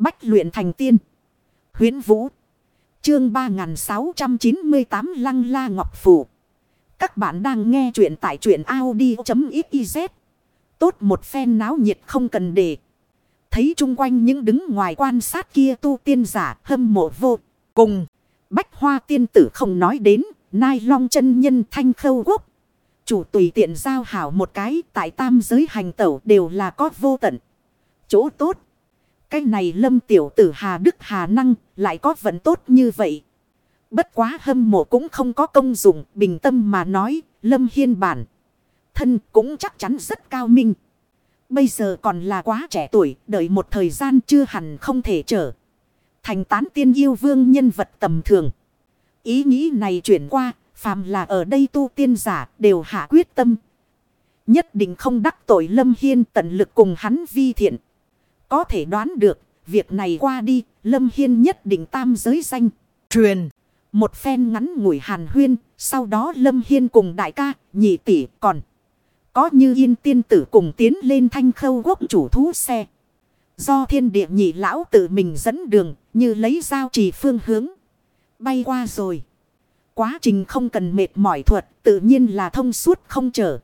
Bách luyện thành tiên. huyễn Vũ. Chương 3698 Lăng La Ngọc Phủ. Các bạn đang nghe truyện tại truyện Audi.xyz. Tốt một phen náo nhiệt không cần để. Thấy chung quanh những đứng ngoài quan sát kia tu tiên giả hâm mộ vô cùng. Bách hoa tiên tử không nói đến. Nai long chân nhân thanh khâu quốc. Chủ tùy tiện giao hảo một cái tại tam giới hành tẩu đều là có vô tận. Chỗ tốt. Cái này lâm tiểu tử Hà Đức Hà Năng lại có vận tốt như vậy. Bất quá hâm mộ cũng không có công dụng, bình tâm mà nói, lâm hiên bản. Thân cũng chắc chắn rất cao minh. Bây giờ còn là quá trẻ tuổi, đợi một thời gian chưa hẳn không thể trở. Thành tán tiên yêu vương nhân vật tầm thường. Ý nghĩ này chuyển qua, phàm là ở đây tu tiên giả đều hạ quyết tâm. Nhất định không đắc tội lâm hiên tận lực cùng hắn vi thiện. Có thể đoán được, việc này qua đi, Lâm Hiên nhất định tam giới danh. Truyền, một phen ngắn ngủi hàn huyên, sau đó Lâm Hiên cùng đại ca, nhị tỷ còn. Có như yên tiên tử cùng tiến lên thanh khâu quốc chủ thú xe. Do thiên địa nhị lão tự mình dẫn đường, như lấy dao chỉ phương hướng. Bay qua rồi. Quá trình không cần mệt mỏi thuật, tự nhiên là thông suốt không trở.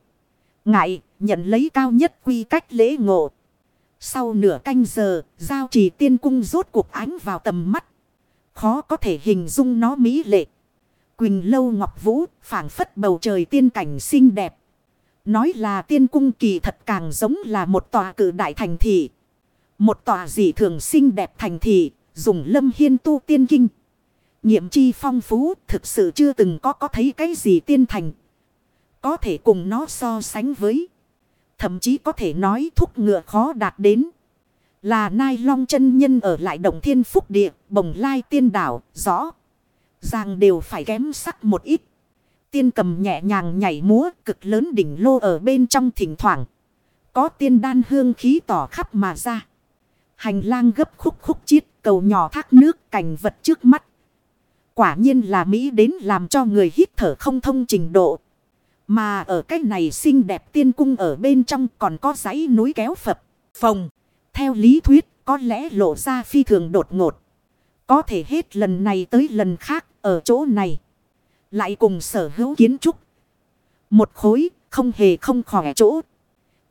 Ngại, nhận lấy cao nhất quy cách lễ ngộ. Sau nửa canh giờ, giao trì tiên cung rốt cuộc ánh vào tầm mắt. Khó có thể hình dung nó mỹ lệ. Quỳnh lâu ngọc vũ, phảng phất bầu trời tiên cảnh xinh đẹp. Nói là tiên cung kỳ thật càng giống là một tòa cử đại thành thị. Một tòa dị thường xinh đẹp thành thị, dùng lâm hiên tu tiên kinh. Nhiệm chi phong phú, thực sự chưa từng có có thấy cái gì tiên thành. Có thể cùng nó so sánh với. Thậm chí có thể nói thúc ngựa khó đạt đến. Là nai long chân nhân ở lại đồng thiên phúc địa, bồng lai tiên đảo, rõ. Ràng đều phải kém sắc một ít. Tiên cầm nhẹ nhàng nhảy múa cực lớn đỉnh lô ở bên trong thỉnh thoảng. Có tiên đan hương khí tỏ khắp mà ra. Hành lang gấp khúc khúc chiết cầu nhỏ thác nước cảnh vật trước mắt. Quả nhiên là Mỹ đến làm cho người hít thở không thông trình độ. Mà ở cái này xinh đẹp tiên cung ở bên trong còn có dãy núi kéo phập, phồng. Theo lý thuyết có lẽ lộ ra phi thường đột ngột. Có thể hết lần này tới lần khác ở chỗ này. Lại cùng sở hữu kiến trúc. Một khối không hề không khỏe chỗ.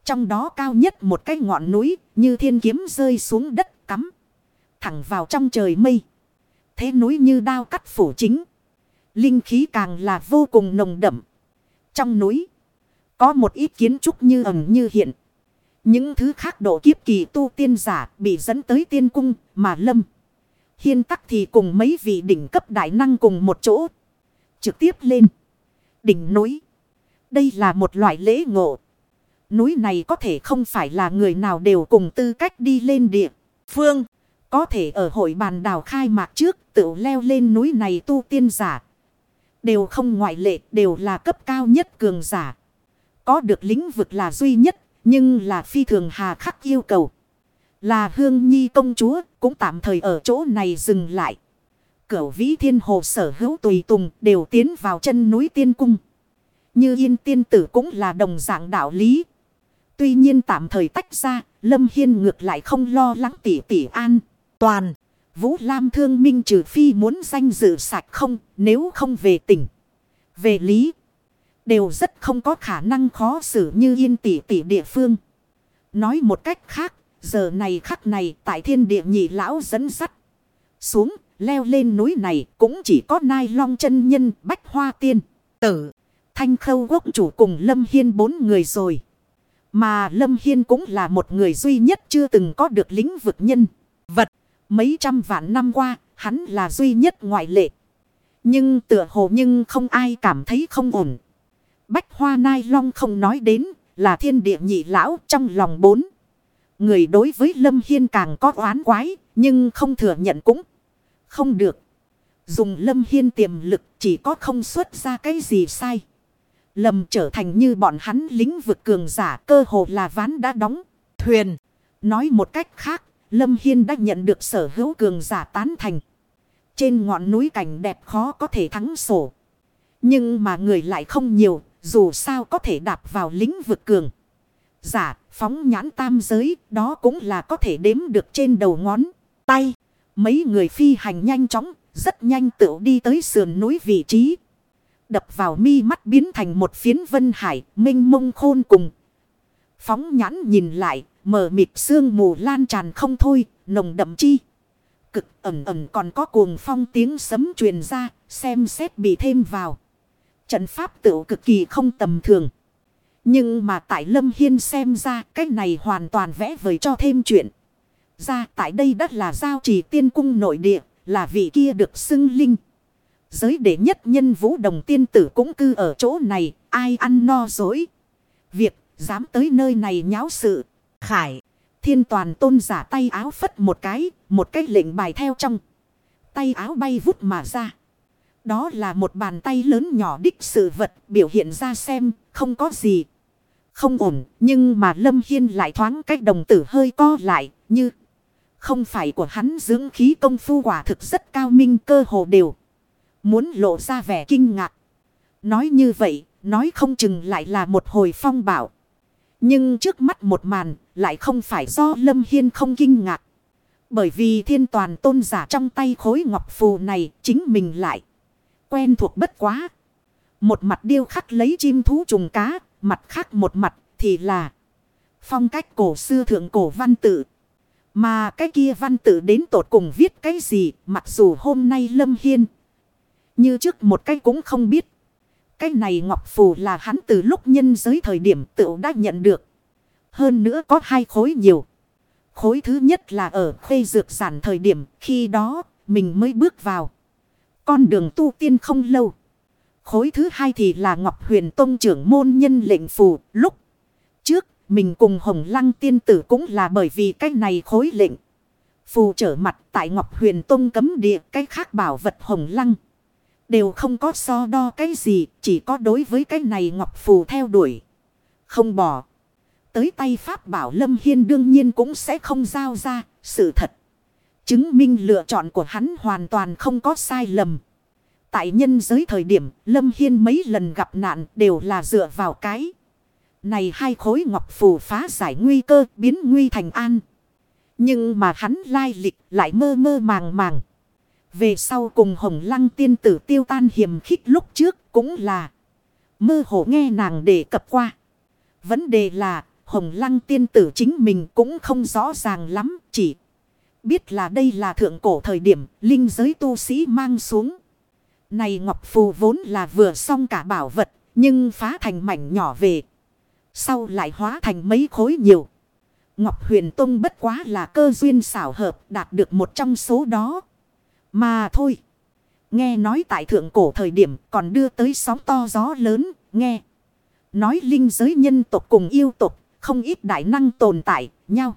Trong đó cao nhất một cái ngọn núi như thiên kiếm rơi xuống đất cắm. Thẳng vào trong trời mây. Thế núi như đao cắt phủ chính. Linh khí càng là vô cùng nồng đậm. Trong núi, có một ít kiến trúc như ẩn như hiện. Những thứ khác độ kiếp kỳ tu tiên giả bị dẫn tới tiên cung mà lâm. Hiên tắc thì cùng mấy vị đỉnh cấp đại năng cùng một chỗ. Trực tiếp lên. Đỉnh núi. Đây là một loại lễ ngộ. Núi này có thể không phải là người nào đều cùng tư cách đi lên địa. Phương. Có thể ở hội bàn đào khai mạc trước tự leo lên núi này tu tiên giả Đều không ngoại lệ, đều là cấp cao nhất cường giả. Có được lĩnh vực là duy nhất, nhưng là phi thường hà khắc yêu cầu. Là hương nhi công chúa, cũng tạm thời ở chỗ này dừng lại. Cửu vĩ thiên hồ sở hữu tùy tùng đều tiến vào chân núi tiên cung. Như yên tiên tử cũng là đồng dạng đạo lý. Tuy nhiên tạm thời tách ra, Lâm Hiên ngược lại không lo lắng tỷ tỷ an. Toàn. Vũ Lam thương minh trừ phi muốn danh dự sạch không, nếu không về tỉnh. Về lý, đều rất không có khả năng khó xử như yên tỷ tỷ địa phương. Nói một cách khác, giờ này khắc này tại thiên địa nhị lão dẫn sắt. Xuống, leo lên núi này cũng chỉ có nai long chân nhân bách hoa tiên, tử, thanh khâu quốc chủ cùng Lâm Hiên bốn người rồi. Mà Lâm Hiên cũng là một người duy nhất chưa từng có được lĩnh vực nhân, vật. Mấy trăm vạn năm qua, hắn là duy nhất ngoại lệ. Nhưng tựa hồ nhưng không ai cảm thấy không ổn. Bách hoa nai long không nói đến là thiên địa nhị lão trong lòng bốn. Người đối với Lâm Hiên càng có oán quái, nhưng không thừa nhận cũng không được. Dùng Lâm Hiên tiềm lực chỉ có không xuất ra cái gì sai. Lầm trở thành như bọn hắn lính vực cường giả cơ hồ là ván đã đóng, thuyền. Nói một cách khác, Lâm Hiên đã nhận được sở hữu cường giả tán thành. Trên ngọn núi cảnh đẹp khó có thể thắng sổ. Nhưng mà người lại không nhiều, dù sao có thể đạp vào lĩnh vực cường. Giả, phóng nhãn tam giới, đó cũng là có thể đếm được trên đầu ngón tay. Mấy người phi hành nhanh chóng, rất nhanh tựu đi tới sườn núi vị trí. Đập vào mi mắt biến thành một phiến vân hải, minh mông khôn cùng. Phóng nhãn nhìn lại, mờ mịt sương mù lan tràn không thôi, nồng đậm chi. Cực ẩm ẩm còn có cuồng phong tiếng sấm truyền ra, xem xét bị thêm vào. Trận pháp tự cực kỳ không tầm thường. Nhưng mà tại Lâm Hiên xem ra cái này hoàn toàn vẽ vời cho thêm chuyện. Ra tại đây đất là giao trì tiên cung nội địa, là vị kia được xưng linh. Giới đệ nhất nhân vũ đồng tiên tử cũng cư ở chỗ này, ai ăn no dối. Việc dám tới nơi này nháo sự. Khải, thiên toàn tôn giả tay áo phất một cái, một cái lệnh bài theo trong. Tay áo bay vút mà ra. Đó là một bàn tay lớn nhỏ đích sự vật biểu hiện ra xem, không có gì. Không ổn, nhưng mà Lâm Hiên lại thoáng cách đồng tử hơi co lại, như không phải của hắn dưỡng khí công phu quả thực rất cao minh cơ hồ đều. Muốn lộ ra vẻ kinh ngạc. Nói như vậy, nói không chừng lại là một hồi phong bảo. Nhưng trước mắt một màn, lại không phải do Lâm Hiên không kinh ngạc. Bởi vì thiên toàn tôn giả trong tay khối ngọc phù này chính mình lại. Quen thuộc bất quá. Một mặt điêu khắc lấy chim thú trùng cá, mặt khác một mặt thì là phong cách cổ xưa thượng cổ văn tự. Mà cái kia văn tự đến tột cùng viết cái gì mặc dù hôm nay Lâm Hiên như trước một cái cũng không biết. Cái này ngọc phù là hắn từ lúc nhân giới thời điểm tự đã nhận được. Hơn nữa có hai khối nhiều. Khối thứ nhất là ở khuê dược sản thời điểm, khi đó, mình mới bước vào. Con đường tu tiên không lâu. Khối thứ hai thì là Ngọc Huyền Tông trưởng môn nhân lệnh phù. Lúc trước, mình cùng Hồng Lăng tiên tử cũng là bởi vì cái này khối lệnh. Phù trở mặt tại Ngọc Huyền Tông cấm địa, cái khác bảo vật Hồng Lăng. Đều không có so đo cái gì, chỉ có đối với cái này Ngọc Phù theo đuổi. Không bỏ. Tới tay Pháp bảo Lâm Hiên đương nhiên cũng sẽ không giao ra, sự thật. Chứng minh lựa chọn của hắn hoàn toàn không có sai lầm. Tại nhân giới thời điểm, Lâm Hiên mấy lần gặp nạn đều là dựa vào cái. Này hai khối ngọc phù phá giải nguy cơ biến nguy thành an. Nhưng mà hắn lai lịch lại mơ mơ màng màng. Về sau cùng hồng lăng tiên tử tiêu tan hiểm khích lúc trước cũng là mơ hồ nghe nàng đề cập qua. Vấn đề là hồng lăng tiên tử chính mình cũng không rõ ràng lắm, chỉ biết là đây là thượng cổ thời điểm, linh giới tu sĩ mang xuống. Này Ngọc Phù vốn là vừa xong cả bảo vật, nhưng phá thành mảnh nhỏ về. Sau lại hóa thành mấy khối nhiều. Ngọc Huyền Tông bất quá là cơ duyên xảo hợp đạt được một trong số đó. Mà thôi. Nghe nói tại thượng cổ thời điểm còn đưa tới sóng to gió lớn. Nghe. Nói linh giới nhân tộc cùng yêu tộc. Không ít đại năng tồn tại, nhau.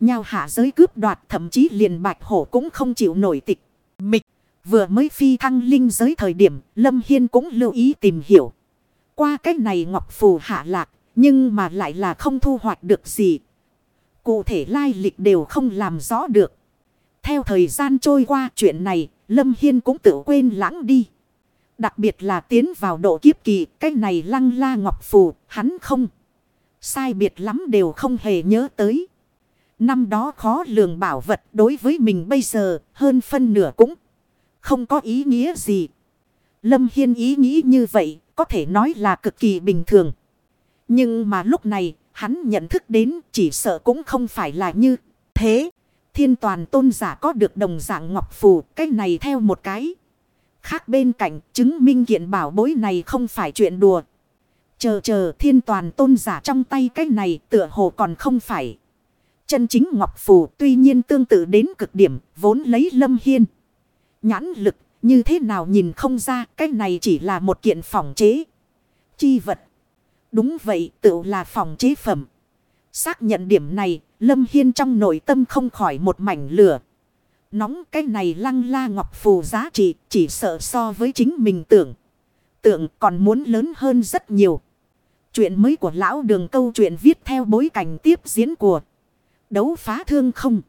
Nhau hạ giới cướp đoạt, thậm chí liền bạch hổ cũng không chịu nổi tịch. Mịch. Vừa mới phi thăng linh giới thời điểm. Lâm Hiên cũng lưu ý tìm hiểu. Qua cách này ngọc phù hạ lạc. Nhưng mà lại là không thu hoạch được gì. Cụ thể lai lịch đều không làm rõ được. Theo thời gian trôi qua chuyện này, Lâm Hiên cũng tự quên lãng đi. Đặc biệt là tiến vào độ kiếp kỳ, cái này lăng la ngọc phù, hắn không. Sai biệt lắm đều không hề nhớ tới. Năm đó khó lường bảo vật đối với mình bây giờ, hơn phân nửa cũng không có ý nghĩa gì. Lâm Hiên ý nghĩ như vậy, có thể nói là cực kỳ bình thường. Nhưng mà lúc này, hắn nhận thức đến chỉ sợ cũng không phải là như thế. Thiên toàn tôn giả có được đồng dạng ngọc phù, cái này theo một cái. Khác bên cạnh, chứng minh kiện bảo bối này không phải chuyện đùa. Chờ chờ thiên toàn tôn giả trong tay cái này tựa hồ còn không phải. Chân chính ngọc phù tuy nhiên tương tự đến cực điểm, vốn lấy lâm hiên. Nhãn lực, như thế nào nhìn không ra, cái này chỉ là một kiện phòng chế. Chi vật. Đúng vậy, tự là phòng chế phẩm. Xác nhận điểm này, Lâm Hiên trong nội tâm không khỏi một mảnh lửa. Nóng cái này lăng la ngọc phù giá trị chỉ sợ so với chính mình tưởng. Tưởng còn muốn lớn hơn rất nhiều. Chuyện mới của lão đường câu chuyện viết theo bối cảnh tiếp diễn của đấu phá thương không.